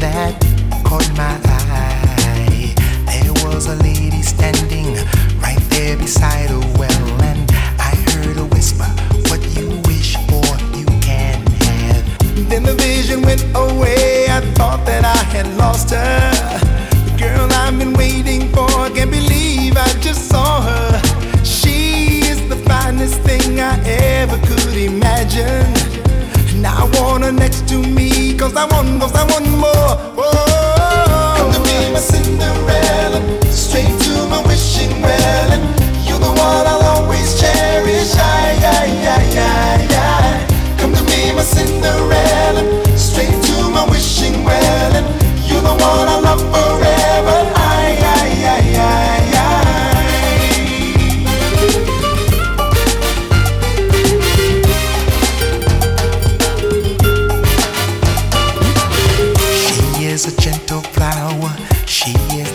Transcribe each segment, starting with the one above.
that caught my eye. There was a lady standing right there beside a well, and I heard a whisper, What you wish for, you can have. Then the vision went away. I thought that I had lost her. The girl I've been waiting for, can't believe I just saw her. She is the finest thing I ever could imagine. Now I want her next to me, cause I want, cause I want more. Oh. Come to be my Cinderella, straight to my wishing well, and you're the one I'll always cherish. Aye, aye, aye, aye, aye. Come to be my Cinderella,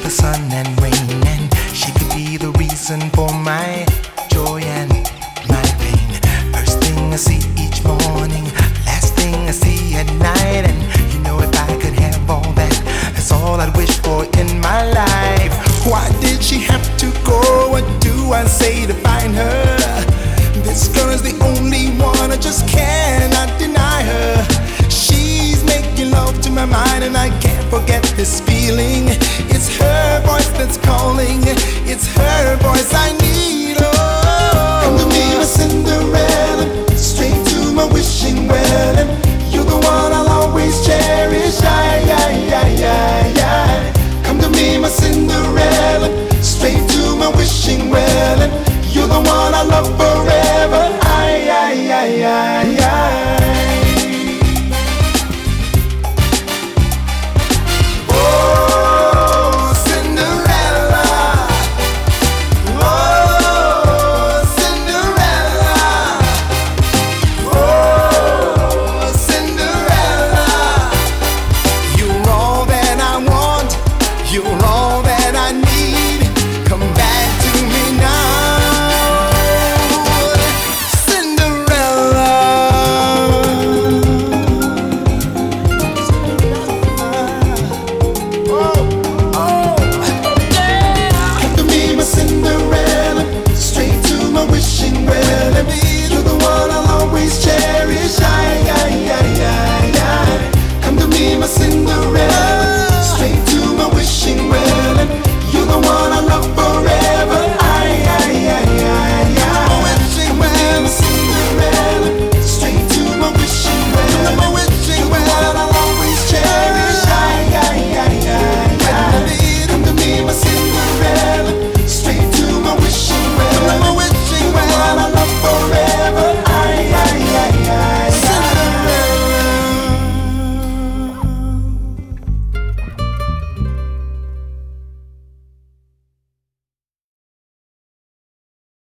the sun and rain, and she could be the reason for my joy and my pain. First thing I see each morning, last thing I see at night, and you know if I could have all that, that's all I'd wish for in my life. Why did she have to go? What do I say to find her? This girl is the only one, I just cannot deny her. She's making love to my mind, and I can't forget this feeling. love.